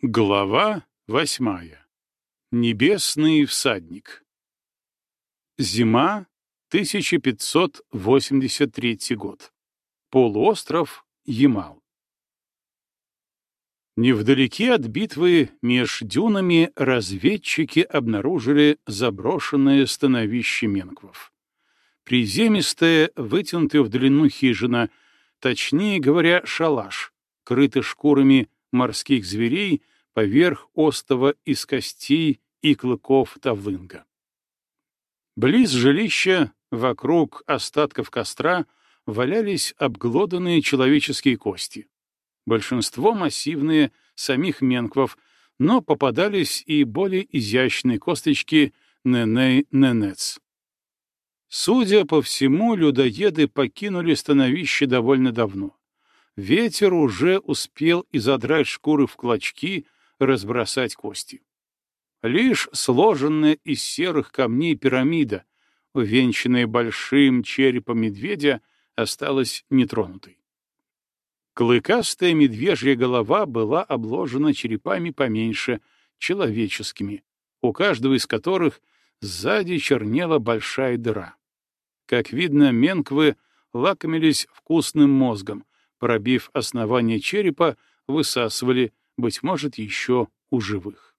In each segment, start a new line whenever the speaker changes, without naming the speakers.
Глава восьмая. Небесный всадник. Зима, 1583 год. Полуостров Ямал. Невдалеке от битвы меж дюнами разведчики обнаружили заброшенное становище менквов. Приземистая, вытянутая в длину хижина, точнее говоря, шалаш, крытый шкурами морских зверей поверх остова из костей и клыков тавлынга. Близ жилища, вокруг остатков костра, валялись обглоданные человеческие кости. Большинство массивные, самих менквов, но попадались и более изящные косточки неней-ненец. Судя по всему, людоеды покинули становище довольно давно. Ветер уже успел изодрать шкуры в клочки, разбросать кости. Лишь сложенная из серых камней пирамида, увенчанная большим черепом медведя, осталась нетронутой. Клыкастая медвежья голова была обложена черепами поменьше, человеческими, у каждого из которых сзади чернела большая дыра. Как видно, менквы лакомились вкусным мозгом, пробив основание черепа, высасывали, быть может, еще у живых.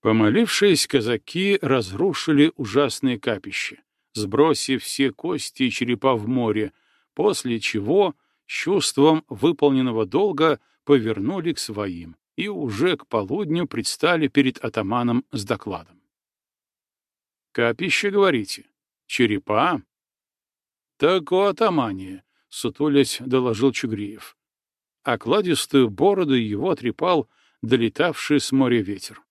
Помолившись, казаки разрушили ужасное капище, сбросив все кости и черепа в море, после чего чувством выполненного долга повернули к своим и уже к полудню предстали перед атаманом с докладом. «Капище, говорите? Черепа?» «Так у атамане», — сутулясь доложил Чугриев. Окладистую бороду его трепал долетавший с моря ветер.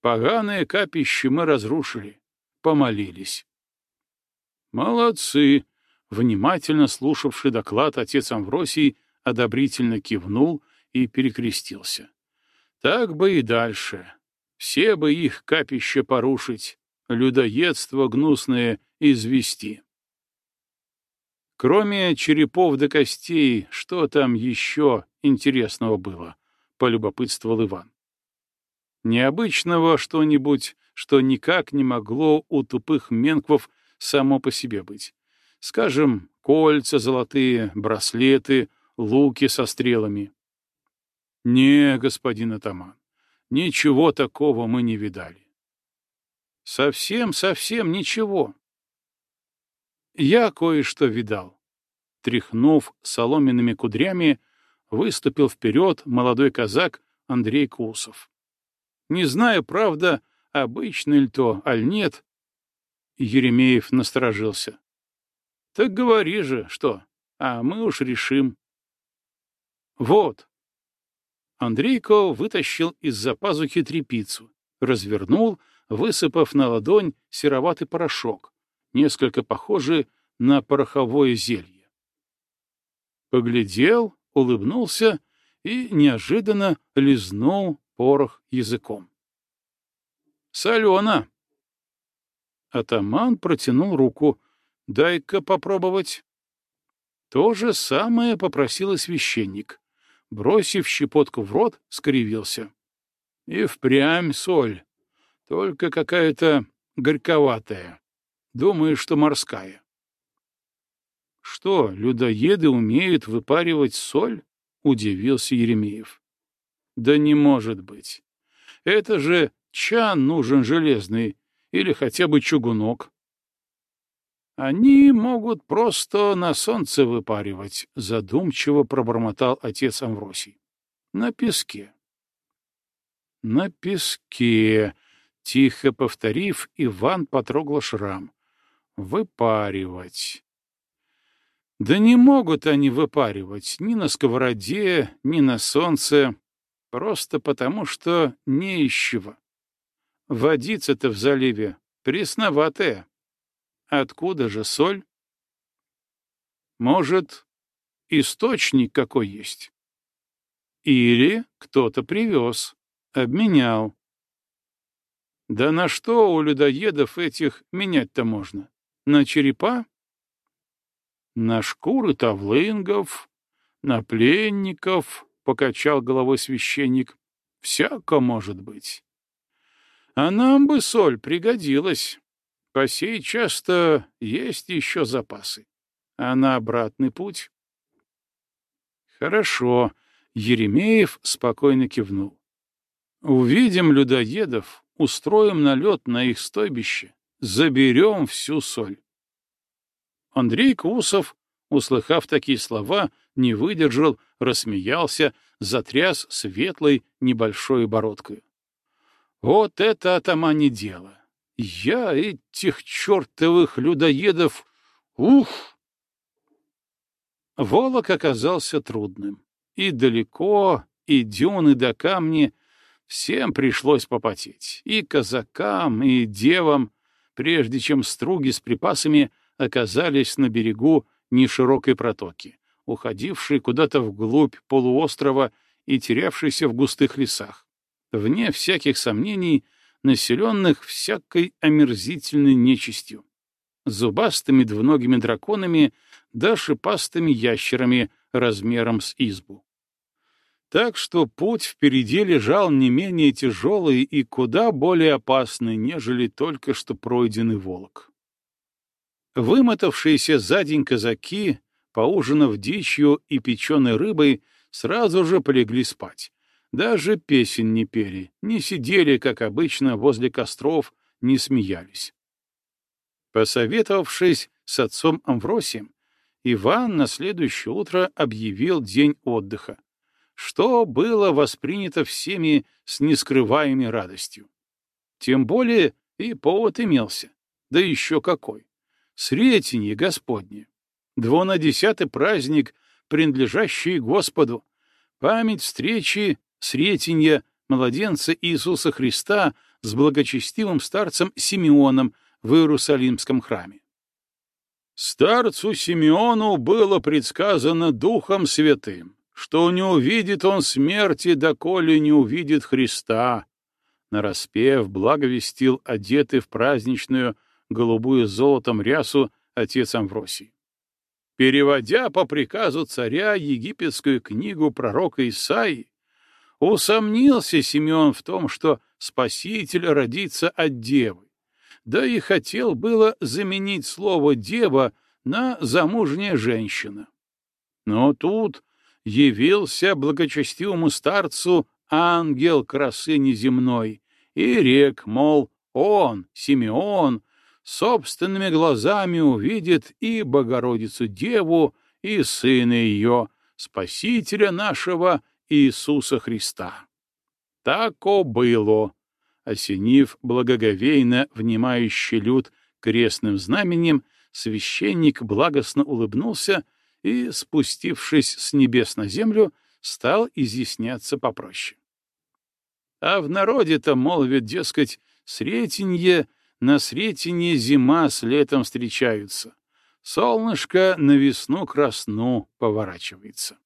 «Поганое капище мы разрушили, помолились». «Молодцы!» Внимательно слушавший доклад отец Амвросий одобрительно кивнул и перекрестился. Так бы и дальше. Все бы их капище порушить, людоедство гнусное извести. Кроме черепов до костей, что там еще интересного было? — полюбопытствовал Иван. Необычного что-нибудь, что никак не могло у тупых менквов само по себе быть. Скажем, кольца золотые, браслеты, луки со стрелами. Не, господин атаман, ничего такого мы не видали. Совсем-совсем ничего. Я кое-что видал. Тряхнув соломенными кудрями, выступил вперед молодой казак Андрей Кусов. Не знаю, правда, обычно ли то, аль нет. Еремеев насторожился. Так говори же, что, а мы уж решим. Вот. Андрейко вытащил из-за пазухи трепицу, развернул, высыпав на ладонь сероватый порошок, несколько похожий на пороховое зелье. Поглядел, улыбнулся и неожиданно лизнул порох языком. «Солено!» Атаман протянул руку, Дай-ка попробовать. То же самое попросил священник. Бросив щепотку в рот, скривился. И впрямь соль, только какая-то горьковатая. Думаю, что морская. Что, людоеды умеют выпаривать соль? Удивился Еремеев. Да не может быть. Это же чан нужен железный или хотя бы чугунок. Они могут просто на солнце выпаривать, задумчиво пробормотал отец Амвросий. На песке. На песке, тихо повторив, Иван потрогал шрам. Выпаривать. Да не могут они выпаривать ни на сковороде, ни на солнце, просто потому что не из чего. Водица-то в заливе пресноватая. Откуда же соль? Может, источник какой есть? Или кто-то привез, обменял. Да на что у людоедов этих менять-то можно? На черепа? На шкуры тавлынгов, на пленников, — покачал головой священник. Всяко может быть. А нам бы соль пригодилась. По сей часто есть еще запасы. А на обратный путь? Хорошо. Еремеев спокойно кивнул. Увидим людоедов, устроим налет на их стойбище, заберем всю соль. Андрей Кусов, услыхав такие слова, не выдержал, рассмеялся, затряс светлой небольшой бородкой. Вот это атамане дело! Я этих чертовых людоедов... Ух! Волок оказался трудным. И далеко, и дюны до камни всем пришлось попотеть. И казакам, и девам, прежде чем струги с припасами оказались на берегу неширокой протоки, уходившей куда-то вглубь полуострова и терявшейся в густых лесах, вне всяких сомнений, населенных всякой омерзительной нечистью, зубастыми двуногими драконами да шипастыми ящерами размером с избу. Так что путь впереди лежал не менее тяжелый и куда более опасный, нежели только что пройденный волок. Вымотавшиеся за день казаки, поужинав дичью и печеной рыбой, сразу же полегли спать. Даже песен не пели, не сидели, как обычно, возле костров, не смеялись. Посоветовавшись с отцом Амвросием, Иван на следующее утро объявил день отдыха, что было воспринято всеми с нескрываемой радостью. Тем более и повод имелся, да еще какой. Сретенье Господне, двунадесятый праздник, принадлежащий Господу, память встречи Сретенья младенца Иисуса Христа с благочестивым старцем Симеоном в Иерусалимском храме. Старцу Симеону было предсказано Духом Святым, что не увидит он смерти, доколе не увидит Христа. Нараспев благовестил одетый в праздничную голубую золотом рясу отец Амвросий. Переводя по приказу царя египетскую книгу пророка Исаии, усомнился Симеон в том, что Спаситель родится от девы, да и хотел было заменить слово «дева» на «замужняя женщина». Но тут явился благочестивому старцу ангел красы неземной и рек, мол, он, Симеон, собственными глазами увидит и Богородицу-Деву, и Сына ее, Спасителя нашего Иисуса Христа. Тако было, осенив благоговейно внимающий люд крестным знаменем, священник благостно улыбнулся и, спустившись с небес на землю, стал изъясняться попроще. А в народе-то молвят, дескать, сретенье на Сретине зима с летом встречаются. Солнышко на весну красну поворачивается.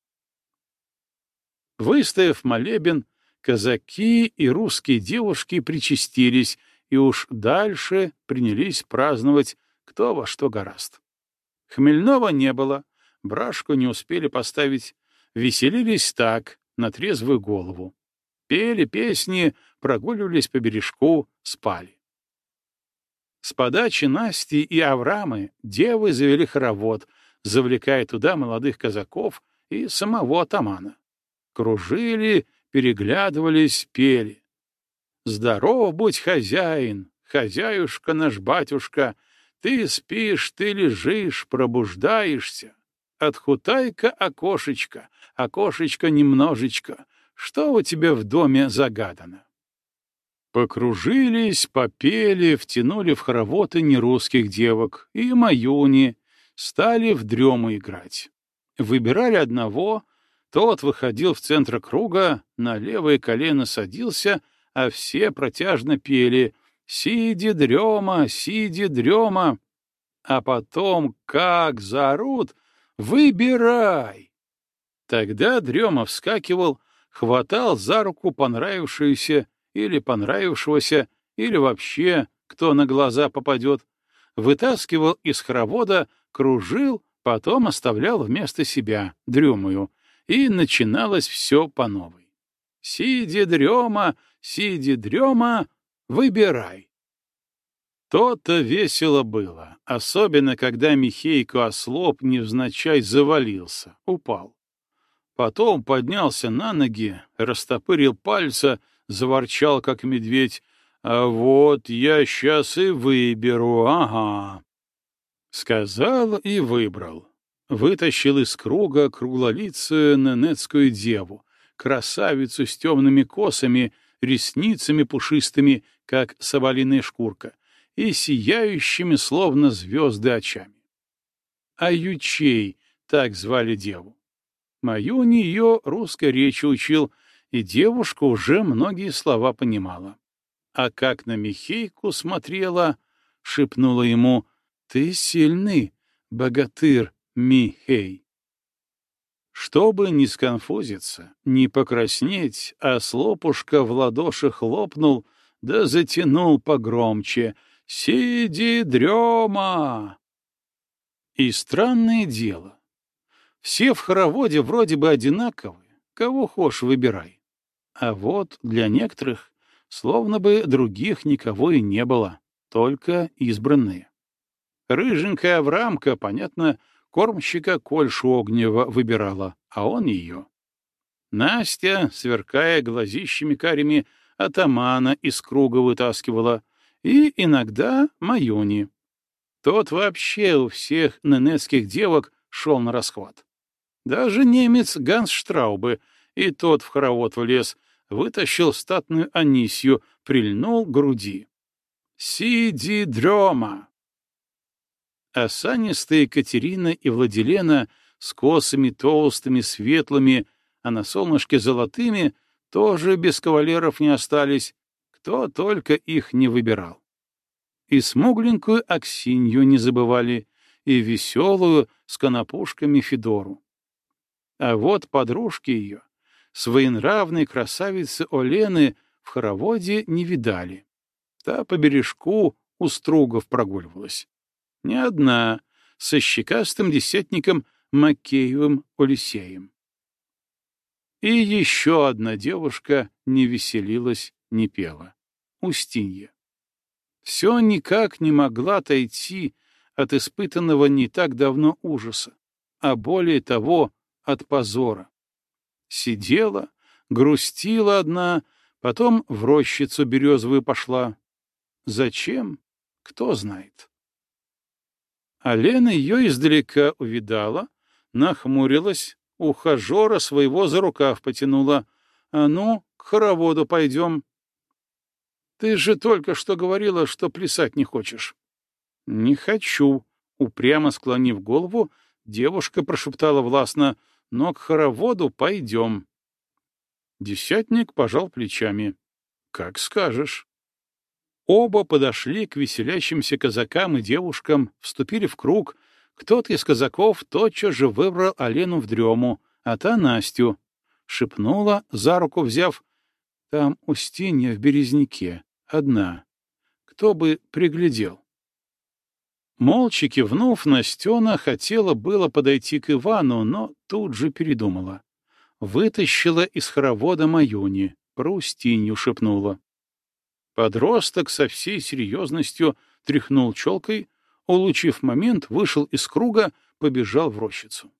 Выстояв молебен, казаки и русские девушки причастились и уж дальше принялись праздновать кто во что гораст. Хмельного не было, брашку не успели поставить, веселились так, на трезвую голову. Пели песни, прогуливались по бережку, спали. С подачи Насти и Аврамы девы завели хоровод, завлекая туда молодых казаков и самого атамана. Кружили, переглядывались, пели. «Здоров будь, хозяин, хозяюшка наш батюшка, ты спишь, ты лежишь, пробуждаешься. Отхутай-ка окошечко, окошечко немножечко, что у тебя в доме загадано?» Покружились, попели, втянули в хороводы нерусских девок и маюни, стали в дрему играть. Выбирали одного, тот выходил в центр круга, на левое колено садился, а все протяжно пели «Сиди, дрема, сиди, дрема!» А потом как заорут «Выбирай!» Тогда дрема вскакивал, хватал за руку понравившуюся или понравившегося, или вообще, кто на глаза попадет, вытаскивал из хоровода, кружил, потом оставлял вместо себя, дрюмую, и начиналось все по новой. Сиди дрема, сиди дрема, выбирай. То-то весело было, особенно когда Михейко ослоп невзначай завалился, упал. Потом поднялся на ноги, растопырил пальца, заворчал, как медведь. «А вот я сейчас и выберу, ага». Сказал и выбрал. Вытащил из круга круглолицую ненецкую деву, красавицу с темными косами, ресницами пушистыми, как соболиная шкурка, и сияющими, словно звезды, очами. А ючей, так звали деву. Мою ее русской речи учил, и девушка уже многие слова понимала. А как на Михейку смотрела, шепнула ему, «Ты сильный, богатырь Михей». Чтобы не сконфузиться, не покраснеть, а слопушка в ладоши хлопнул, да затянул погромче «Сиди, дрема!» И странное дело. Все в хороводе вроде бы одинаковые, кого хошь выбирай. А вот для некоторых словно бы других никого и не было, только избранные. Рыженькая Аврамка, понятно, кормщика Кольшу Огнева выбирала, а он ее. Настя, сверкая глазищами карими, атамана из круга вытаскивала, и иногда Маюни. Тот вообще у всех ненецких девок шел на расхват. Даже немец Ганс Штраубе, и тот в хоровод влез, вытащил статную Анисью, прильнул к груди. «Сиди, дрема!» Осанистые Катерина и Владилена с косами толстыми, светлыми, а на солнышке золотыми тоже без кавалеров не остались, кто только их не выбирал. И смугленькую Аксинью не забывали, и веселую с конопушками Федору. А вот подружки ее, своенравной красавицы Олены, в хороводе не видали. Та по бережку у стругов прогуливалась. Не одна, со щекастым десятником Макеевым Олисеем. И еще одна девушка не веселилась, не пела. Устинья. Все никак не могла отойти от испытанного не так давно ужаса, а более того, от позора. Сидела, грустила одна, потом в рощицу березовую пошла. Зачем? Кто знает. А Лена ее издалека увидала, нахмурилась, ухажера своего за рукав потянула. «А ну, к хороводу пойдем». «Ты же только что говорила, что плясать не хочешь». «Не хочу», — упрямо склонив голову, девушка прошептала властно, но к хороводу пойдем. Десятник пожал плечами. Как скажешь. Оба подошли к веселящимся казакам и девушкам, вступили в круг. Кто-то из казаков тотчас же выбрал Алену в дрему, а та Настю. Шепнула, за руку взяв, «Там Устинья в березняке, одна. Кто бы приглядел?» Молча кивнув, Настена хотела было подойти к Ивану, но тут же передумала. Вытащила из хоровода Маюни, про Устинью шепнула. Подросток со всей серьезностью тряхнул челкой, улучив момент, вышел из круга, побежал в рощицу.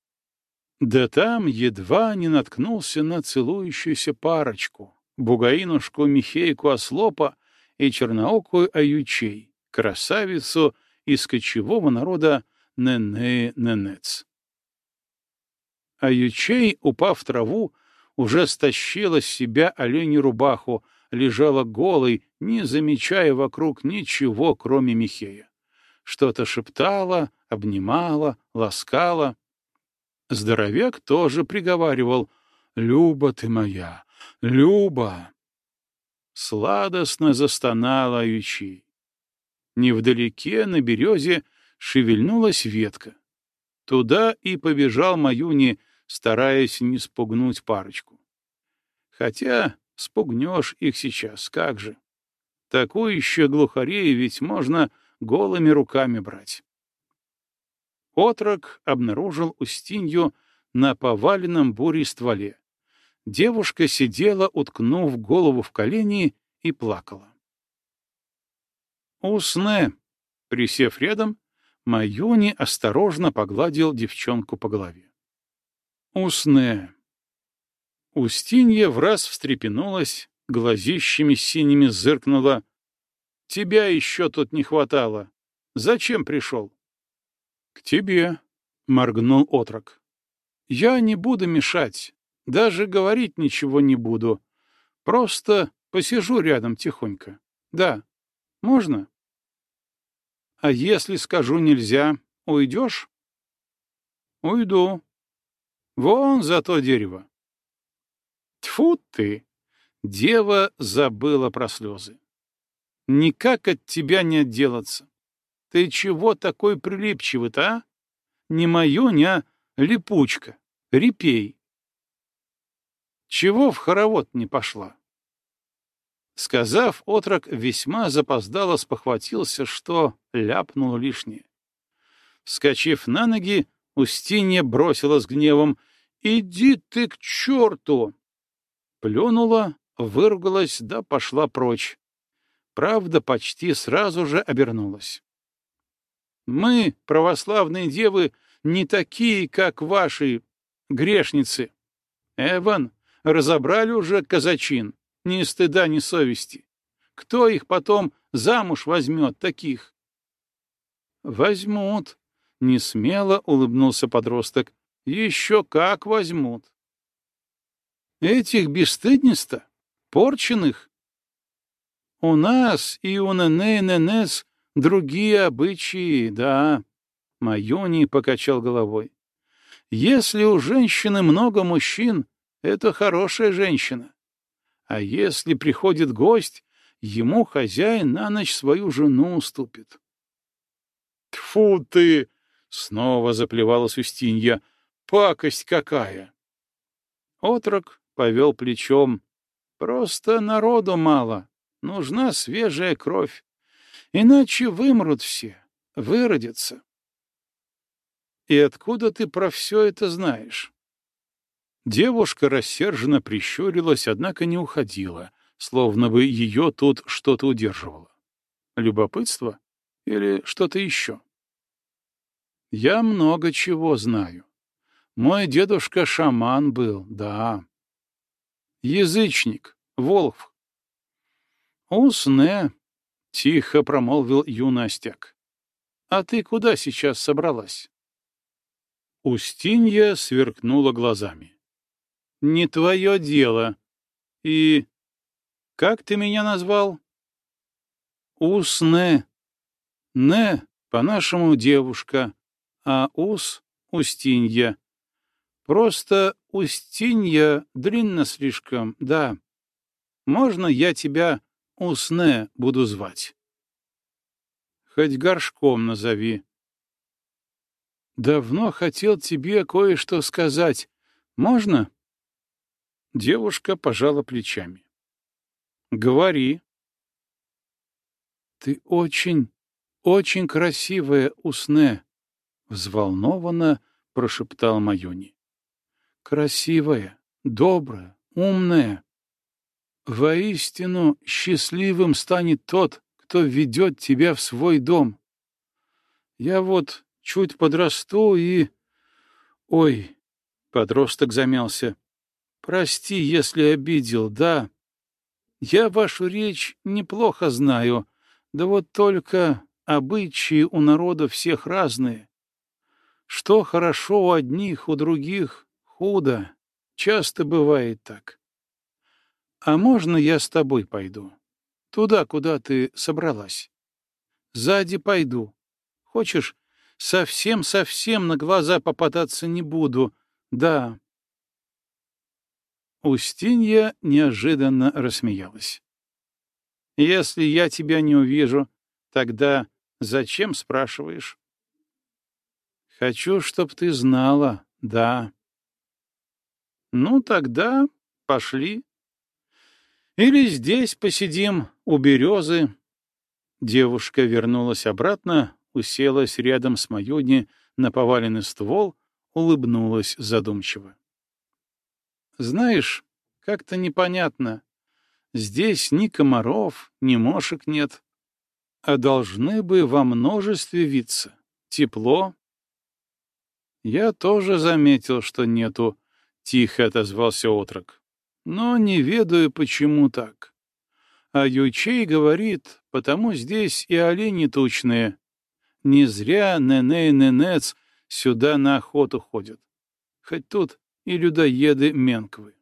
Да там едва не наткнулся на целующуюся парочку, бугаинушку Михейку Ослопа и черноокую Аютчей, красавицу из кочевого народа Нене-Ненец. А ячей, упав в траву, уже стащила с себя оленью рубаху, лежала голой, не замечая вокруг ничего, кроме Михея. Что-то шептала, обнимала, ласкала. Здоровяк тоже приговаривал «Люба ты моя, Люба!» Сладостно застонала Ючи. Невдалеке, на березе, шевельнулась ветка. Туда и побежал Маюни, стараясь не спугнуть парочку. Хотя спугнешь их сейчас, как же. Такую еще глухарею ведь можно голыми руками брать. Отрок обнаружил Устинью на поваленном буре стволе. Девушка сидела, уткнув голову в колени, и плакала. «Усне!» — присев рядом, Маюни осторожно погладил девчонку по голове. «Усне!» Устинья враз встрепенулась, глазищами синими зыркнула. «Тебя еще тут не хватало. Зачем пришел?» «К тебе», — моргнул отрок. «Я не буду мешать, даже говорить ничего не буду. Просто посижу рядом тихонько. Да, можно?» «А если скажу нельзя, уйдешь?» «Уйду. Вон за то дерево». Тфу ты! Дева забыла про слезы. Никак от тебя не отделаться. Ты чего такой прилипчивый-то, а? Не маюня, а липучка, репей. Чего в хоровод не пошла? Сказав, отрок весьма запоздало спохватился, что ляпнул лишнее. Вскочив на ноги, Устинья бросила с гневом «Иди ты к черту!» Плюнула, выругалась, да пошла прочь. Правда, почти сразу же обернулась. Мы, православные девы, не такие, как ваши грешницы. Эван, разобрали уже казачин, ни стыда, ни совести. Кто их потом замуж возьмет, таких? Возьмут, — несмело улыбнулся подросток. Еще как возьмут. Этих бесстыдниц-то, порченных. У нас и у ННС другие обычаи, да. Майони покачал головой. Если у женщины много мужчин, это хорошая женщина. А если приходит гость, ему хозяин на ночь свою жену уступит. Тфу ты! Снова заплевалась Устинья. Пакость какая! Отрок повел плечом. Просто народу мало, нужна свежая кровь. Иначе вымрут все, выродятся. И откуда ты про все это знаешь? Девушка рассерженно прищурилась, однако не уходила, словно бы ее тут что-то удерживало. Любопытство или что-то еще? Я много чего знаю. Мой дедушка шаман был, да. Язычник, Волхв. «Усне», — тихо промолвил юный остяк. «А ты куда сейчас собралась?» Устинья сверкнула глазами. «Не твое дело. И... как ты меня назвал?» «Усне. Не, по-нашему, девушка, а Ус — Устинья. Просто Устинья длинно слишком, да. Можно я тебя Усне буду звать? Хоть горшком назови. Давно хотел тебе кое-что сказать. Можно? Девушка пожала плечами. Говори. Ты очень, очень красивая, Усне, взволнованно прошептал Майони красивая, добрая, умная. Воистину счастливым станет тот, кто ведет тебя в свой дом. Я вот чуть подрасту и... Ой, подросток замялся. Прости, если обидел, да. Я вашу речь неплохо знаю, да вот только обычаи у народа всех разные. Что хорошо у одних, у других, Худо. Часто бывает так. А можно я с тобой пойду? Туда, куда ты собралась. Сзади пойду. Хочешь, совсем-совсем на глаза попадаться не буду. Да. Устинья неожиданно рассмеялась. Если я тебя не увижу, тогда зачем спрашиваешь? Хочу, чтоб ты знала, да. Ну, тогда пошли. Или здесь посидим, у березы. Девушка вернулась обратно, уселась рядом с Маюни на поваленный ствол, улыбнулась задумчиво. Знаешь, Как-то непонятно. Здесь ни комаров, ни мошек нет. А должны бы во множестве виться. Тепло. Я тоже заметил, что нету, — тихо отозвался отрок. Но не ведаю, почему так. А Ючей говорит, потому здесь и олени тучные. Не зря Неней-Ненец сюда на охоту ходят. Хоть тут и людоеды Менквы.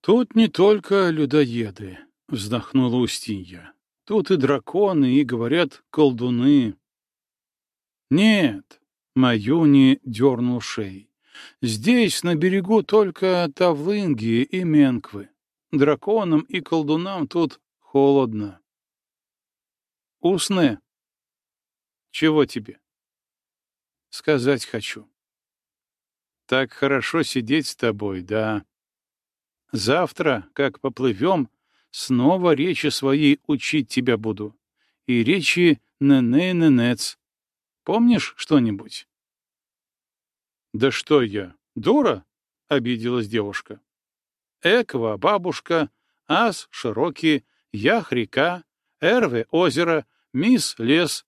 Тут не только людоеды, — вздохнула Устинья. Тут и драконы, и, говорят, колдуны. Нет, Маюни дернул шеей. Здесь, на берегу, только тавлынги и менквы. Драконам и колдунам тут холодно. Усны? Чего тебе? Сказать хочу. Так хорошо сидеть с тобой, да. Завтра, как поплывем, снова речи своей учить тебя буду. И речи неней-ненец. Помнишь что-нибудь? Да что я, дура? — обиделась девушка. Эква — бабушка, ас — широкий, ях — река, эрве — озеро, мис — лес.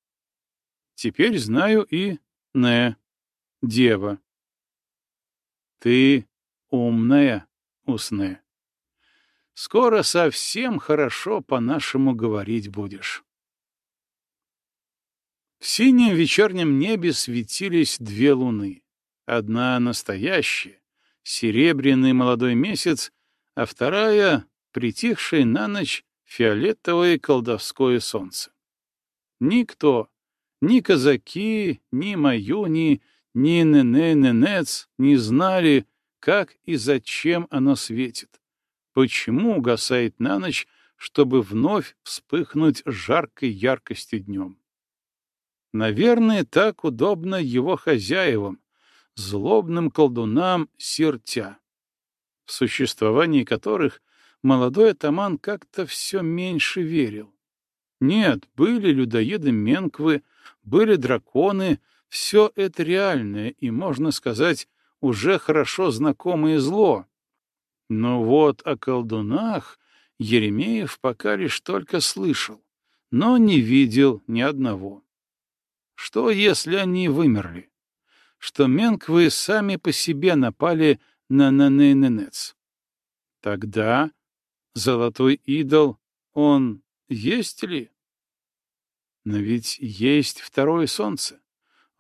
Теперь знаю и не — дева. Ты умная, Усне. Скоро совсем хорошо по-нашему говорить будешь. В синем вечернем небе светились две луны. Одна настоящая, серебряный молодой месяц, а вторая — притихшее на ночь фиолетовое колдовское солнце. Никто, ни казаки, ни маюни, ни нене-ненец не знали, как и зачем оно светит, почему угасает на ночь, чтобы вновь вспыхнуть жаркой яркостью днем. Наверное, так удобно его хозяевам, злобным колдунам сертя, в существовании которых молодой атаман как-то все меньше верил. Нет, были людоеды Менквы, были драконы, все это реальное и, можно сказать, уже хорошо знакомое зло. Но вот о колдунах Еремеев пока лишь только слышал, но не видел ни одного. Что, если они вымерли? Что менквы сами по себе напали на Нанейненец? Тогда золотой идол, он есть ли? Но ведь есть второе солнце.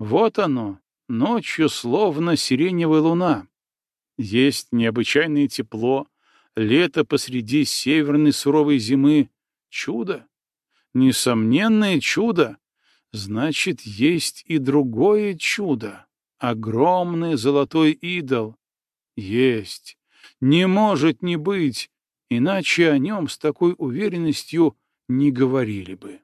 Вот оно, Ночью словно сиреневая луна. Есть необычайное тепло, лето посреди северной суровой зимы. Чудо. Несомненное чудо. Значит, есть и другое чудо. Огромный золотой идол. Есть. Не может не быть, иначе о нем с такой уверенностью не говорили бы.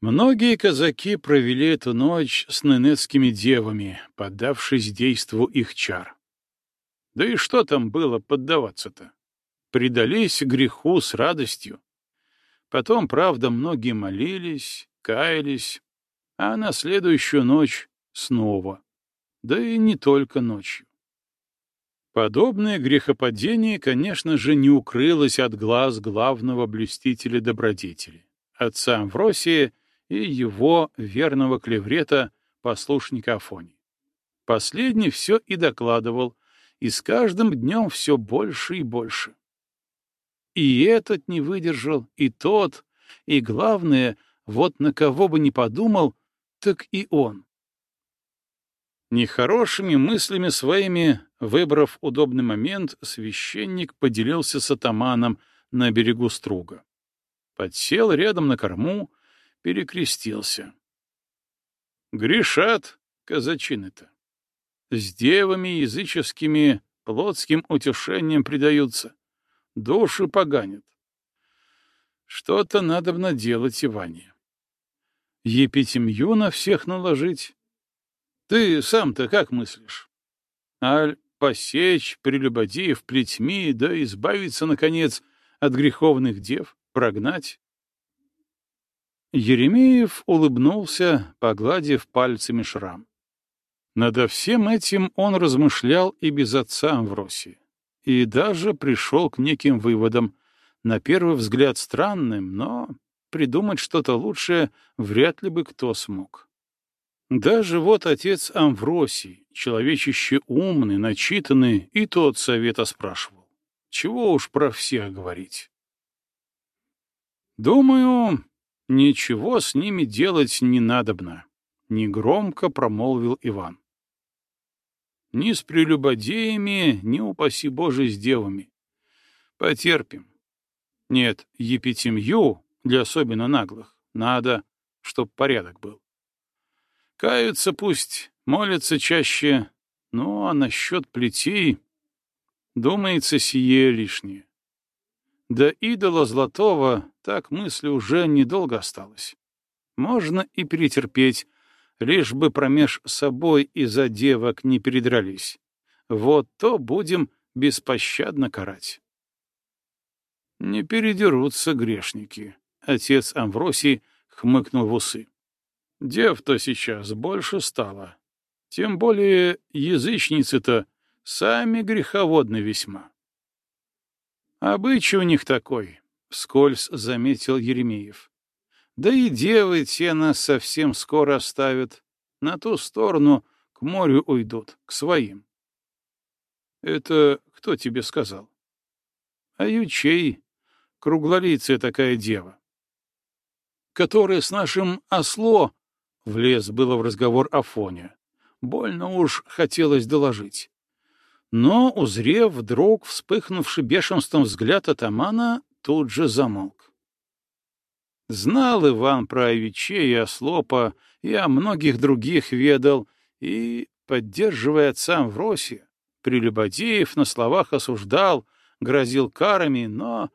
Многие казаки провели эту ночь с ненецкими девами, поддавшись действу их чар. Да и что там было поддаваться-то? Предались греху с радостью. Потом, правда, многие молились, каялись, а на следующую ночь снова. Да и не только ночью. Подобное грехопадение, конечно же, не укрылось от глаз главного блюстителя добродетели, отца Амвросия и его верного клеврета, послушника Афони. Последний все и докладывал, и с каждым днем все больше и больше. И этот не выдержал, и тот, и главное, вот на кого бы ни подумал, так и он. Нехорошими мыслями своими, выбрав удобный момент, священник поделился с атаманом на берегу струга. Подсел рядом на корму, перекрестился. Грешат казачины-то. С девами языческими плотским утешением предаются. Души поганят. Что-то надо бы наделать, Иване. Епитемью на всех наложить. Ты сам-то как мыслишь? Аль посечь, прелюбодеев плетьми, да избавиться, наконец, от греховных дев, прогнать? Еремеев улыбнулся, погладив пальцами шрам. Надо всем этим он размышлял и без отца Амвросия, и даже пришел к неким выводам, на первый взгляд странным, но придумать что-то лучшее вряд ли бы кто смог. Даже вот отец Амвросий, человечище умный, начитанный, и тот совета спрашивал. Чего уж про всех говорить. Думаю, ничего с ними делать не надобно, — негромко промолвил Иван. Ни с прелюбодеями, ни, упаси Боже, с девами. Потерпим. Нет, епитемью для особенно наглых надо, чтоб порядок был. Каются пусть, молятся чаще, ну а насчет плетей, думается, сие лишнее. До идола золотого так мысли уже недолго осталось. Можно и перетерпеть, лишь бы промеж собой из-за девок не передрались. Вот то будем беспощадно карать. Не передерутся грешники. Отец Амвросий хмыкнул в усы. Дев-то сейчас больше стало. Тем более язычницы-то сами греховодны весьма. Обычай у них такой, — вскользь заметил Еремеев. Да и девы те нас совсем скоро оставят. На ту сторону к морю уйдут, к своим. Это кто тебе сказал? А ючей, круглолицая такая дева. Которая с нашим осло влез было в разговор Афоня. Больно уж хотелось доложить. Но, узрев вдруг вспыхнувший бешенством взгляд атамана, тут же замолк. Знал Иван про Авичей и Ослопа, и о многих других ведал, и, поддерживая отца Амвросия, Прелюбодеев на словах осуждал, грозил карами, но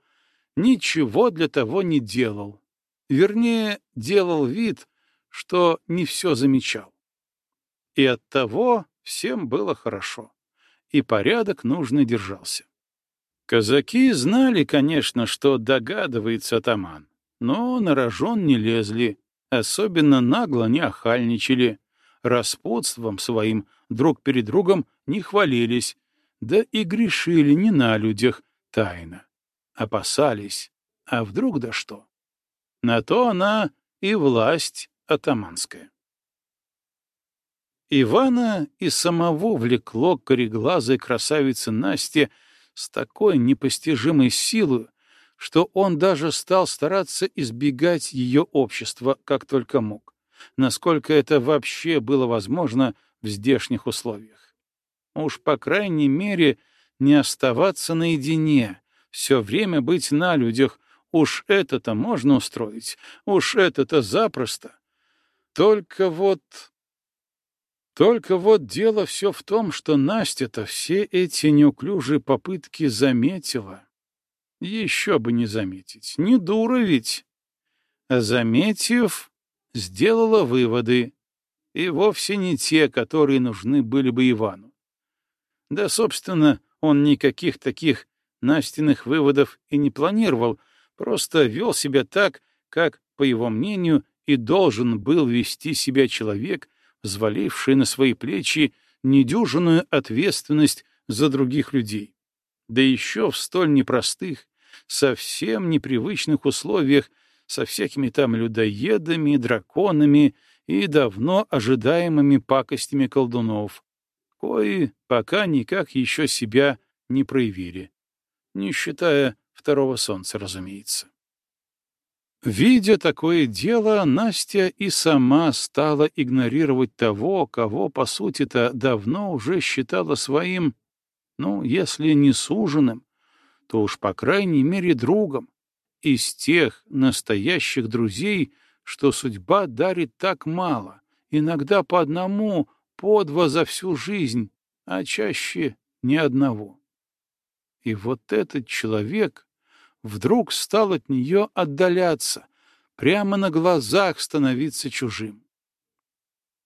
ничего для того не делал. Вернее, делал вид, что не все замечал. И от того всем было хорошо, и порядок нужно держался. Казаки знали, конечно, что догадывается атаман, но на рожон не лезли, особенно нагло не охальничали, распутством своим друг перед другом не хвалились, да и грешили не на людях тайно. Опасались, а вдруг да что? На то она и власть атаманская. Ивана и самого влекло кореглазой красавицы Насте с такой непостижимой силой, что он даже стал стараться избегать ее общества, как только мог, насколько это вообще было возможно в здешних условиях. Уж, по крайней мере, не оставаться наедине, все время быть на людях, уж это-то можно устроить, уж это-то запросто. Только вот... Только вот дело все в том, что Настя-то все эти неуклюжие попытки заметила еще бы не заметить. Не дура ведь. А заметив, сделала выводы. И вовсе не те, которые нужны были бы Ивану. Да, собственно, он никаких таких Настиных выводов и не планировал, просто вел себя так, как, по его мнению, и должен был вести себя человек, взваливший на свои плечи недюжинную ответственность за других людей. Да еще в столь непростых, совсем непривычных условиях, со всякими там людоедами, драконами и давно ожидаемыми пакостями колдунов, кои пока никак еще себя не проявили, не считая второго солнца, разумеется. Видя такое дело, Настя и сама стала игнорировать того, кого, по сути-то, давно уже считала своим, ну, если не суженым, то уж по крайней мере другом, из тех настоящих друзей, что судьба дарит так мало, иногда по одному, по два за всю жизнь, а чаще ни одного. И вот этот человек вдруг стал от нее отдаляться, прямо на глазах становиться чужим.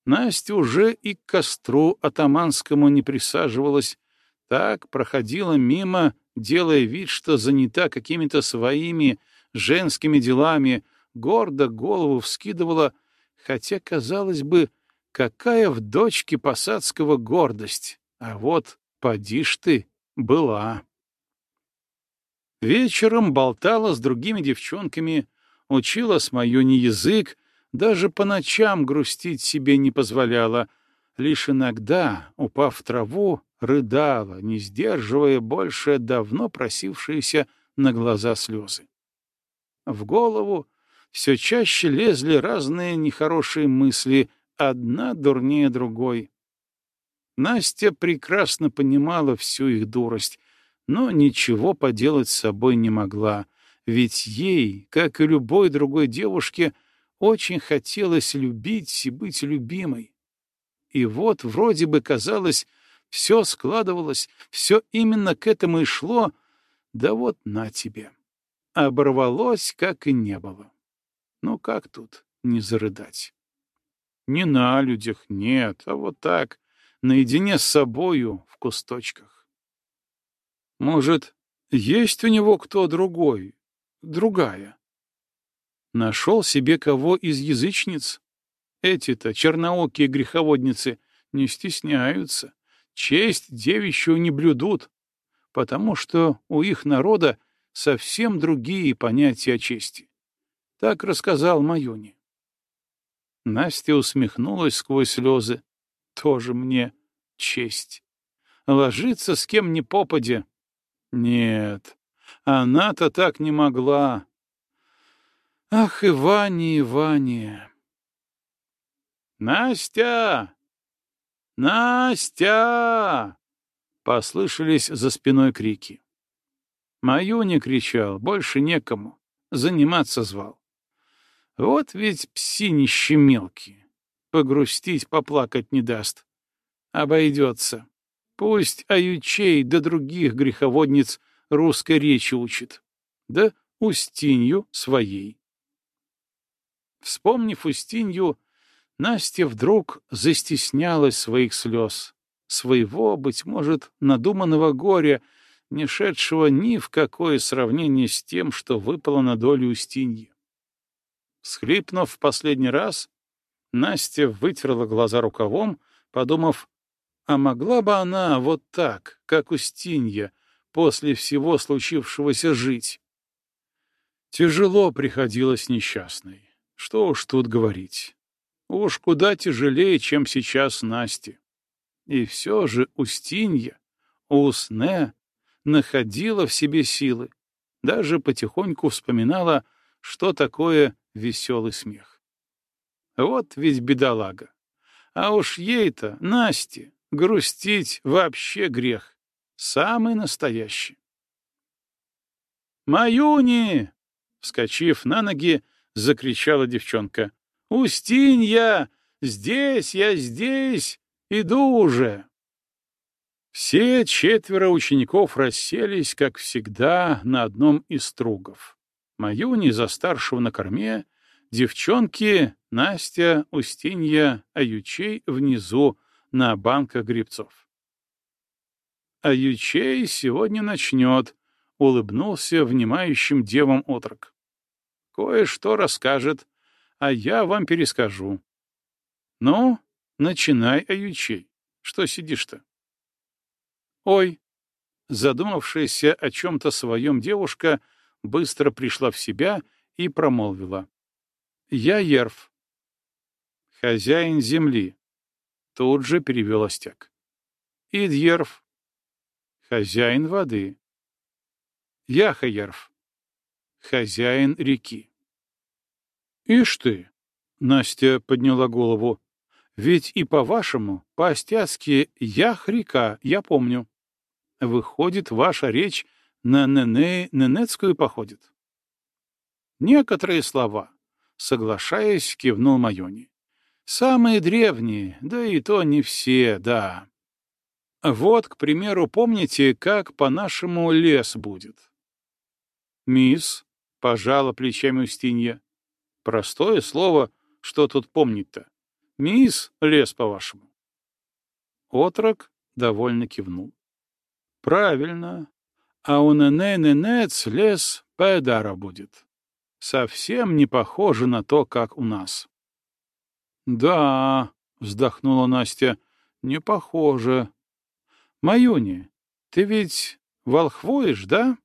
Настя уже и к костру атаманскому не присаживалась, так проходила мимо делая вид, что занята какими-то своими женскими делами, гордо голову вскидывала, хотя, казалось бы, Какая в дочке посадского гордость! А вот, поди ж ты, была. Вечером болтала с другими девчонками, учила с не язык, даже по ночам грустить себе не позволяла, лишь иногда, упав в траву, рыдала, не сдерживая больше давно просившиеся на глаза слезы. В голову все чаще лезли разные нехорошие мысли, одна дурнее другой. Настя прекрасно понимала всю их дурость, но ничего поделать с собой не могла, ведь ей, как и любой другой девушке, очень хотелось любить и быть любимой. И вот вроде бы казалось, все складывалось, все именно к этому и шло, да вот на тебе. Оборвалось, как и не было. Ну как тут не зарыдать? Не на людях, нет, а вот так, наедине с собою в кусточках. Может, есть у него кто другой, другая? Нашел себе кого из язычниц? Эти-то, черноокие греховодницы, не стесняются, честь девичью не блюдут, потому что у их народа совсем другие понятия чести. Так рассказал Маюни. Настя усмехнулась сквозь слезы. Тоже мне честь. Ложиться с кем ни попадя. Нет, она-то так не могла. Ах, Иване, Иване! «Настя! Настя!» Послышались за спиной крики. Маюня кричал, больше некому, заниматься звал. Вот ведь псинище мелкий, погрустить, поплакать не даст. Обойдется. Пусть Аютчей да других греховодниц русской речи учит, да Устинью своей. Вспомнив Устинью, Настя вдруг застеснялась своих слез, своего, быть может, надуманного горя, не шедшего ни в какое сравнение с тем, что выпало на долю Устиньи. Схлипнув в последний раз, Настя вытерла глаза рукавом, подумав, а могла бы она вот так, как Устинья, после всего случившегося жить? Тяжело приходилось несчастной. Что уж тут говорить. Уж куда тяжелее, чем сейчас Насте. И все же Устинья, Усне, находила в себе силы, даже потихоньку вспоминала, что такое веселый смех. Вот ведь бедолага. А уж ей-то, Насте, грустить вообще грех. Самый настоящий. «Маюни!» — вскочив на ноги, закричала девчонка. «Устинья! Здесь я, здесь! Иду уже!» Все четверо учеников расселись, как всегда, на одном из стругов. Маюни за старшего на корме, девчонки Настя, Устинья, Аютчей внизу на банках грибцов. Аютчей сегодня начнет, — улыбнулся внимающим девам отрок. Кое-что расскажет, а я вам перескажу. Ну, начинай, Аютчей. Что сидишь-то? Ой, задумавшаяся о чем-то своем девушка быстро пришла в себя и промолвила. Я Ерв. Хозяин земли. Тут же перевел остяк. Идьерв. Хозяин воды. Яхаерв. Хозяин реки. Ишь ты, Настя подняла голову. Ведь и по-вашему, по-остяцки, ях-река, я помню. Выходит, ваша речь на нене ненецкую походит. Некоторые слова, соглашаясь, кивнул Майони. Самые древние, да и то не все, да. Вот, к примеру, помните, как по-нашему лес будет? Мисс, пожала плечами Устинья. Простое слово, что тут помнить-то? Мисс, лес, по-вашему. Отрок довольно кивнул. Правильно. А у Ненец лес Педара будет. Совсем не похоже на то, как у нас. Да, — вздохнула Настя. «Не похоже. Маюни, ты ведь волхвуешь, да?»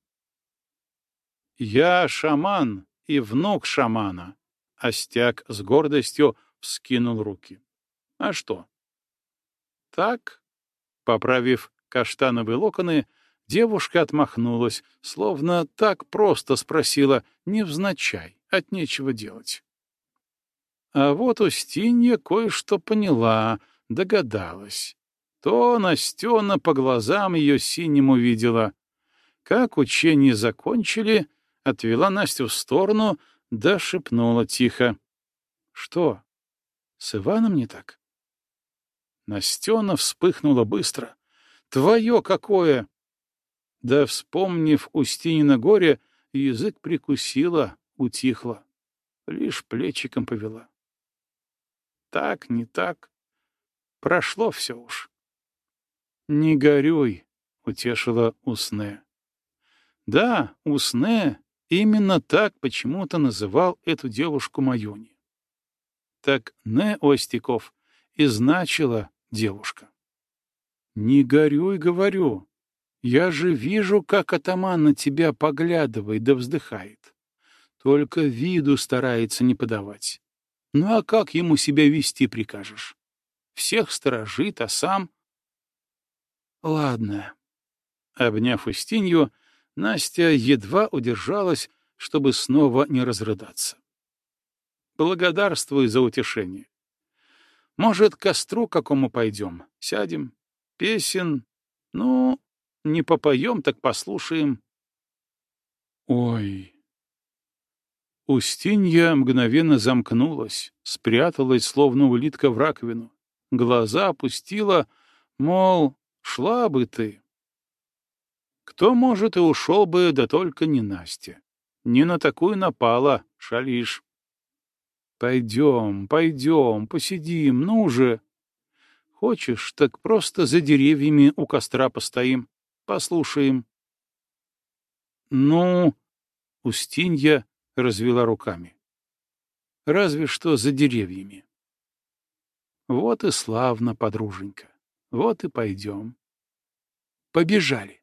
«Я шаман и внук шамана», — Остяк с гордостью вскинул руки. «А что?» «Так», — поправив каштановые локоны, девушка отмахнулась, словно так просто спросила, невзначай, от нечего делать. А вот Устинья кое-что поняла, догадалась. То Настена по глазам ее синим увидела. Как учение закончили, отвела Настю в сторону, да шепнула тихо. — Что, с Иваном не так? Настена вспыхнула быстро. — Твое какое! Да, вспомнив Устинина горе, язык прикусила, утихла. Лишь плечиком повела. Так, не так. Прошло все уж. «Не горюй», — утешила Усне. Да, Усне именно так почему-то называл эту девушку Маюни. Так «не Остиков» и значила девушка. «Не горюй, говорю. Я же вижу, как атаман на тебя поглядывает да вздыхает. Только виду старается не подавать. Ну а как ему себя вести прикажешь? Всех сторожит, а сам... Ладно. Обняв Устинью, Настя едва удержалась, чтобы снова не разрыдаться. Благодарствуй за утешение. Может, к костру какому пойдем, сядем, песен, ну, не попоем, так послушаем. Ой, Устинья мгновенно замкнулась, спряталась, словно улитка в раковину. Глаза опустила, мол, шла бы ты. Кто, может, и ушел бы, да только не Настя. Не на такую напала, шалишь. Пойдем, пойдем, посидим, ну же. Хочешь, так просто за деревьями у костра постоим, послушаем. Ну, Устинья развела руками. Разве что за деревьями. Вот и славно, подруженька. Вот и пойдем. Побежали.